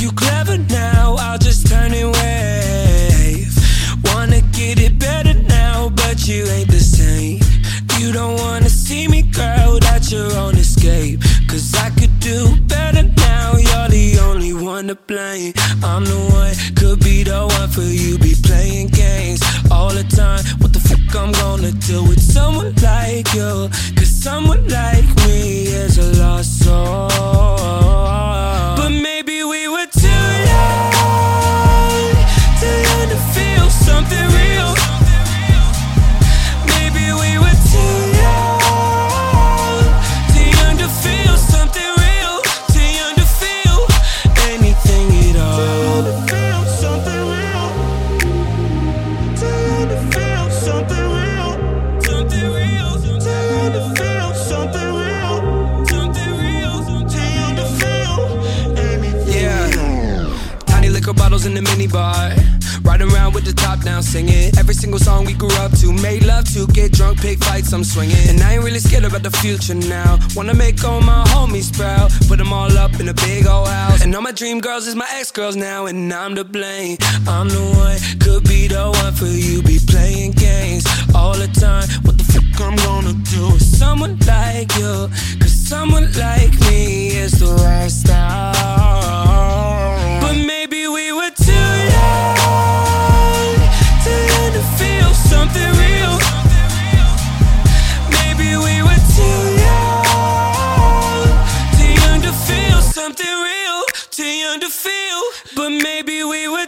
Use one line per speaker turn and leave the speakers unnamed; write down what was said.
you clever now, I'll just turn and wave. Wanna get it better now, but you ain't the same. You don't wanna see me, girl, at your own escape. Cause I could do better now, you're the only one to blame. I'm the one, could be the one for you, be playing games all the time. What the fuck I'm in the minibar. Riding around with the top down, singing every single song we grew up to. Made love to, get drunk, pick fights, I'm swinging. And I ain't really scared about the future now. Wanna make all my homies proud. Put them all up in a big old house. And all my dream girls is my ex girls now, and I'm to blame. I'm the one, could be the one for you. Be playing games all the time. What the fuck I'm gonna do someone like you? Cause someone like me is the worst young to feel. But maybe we were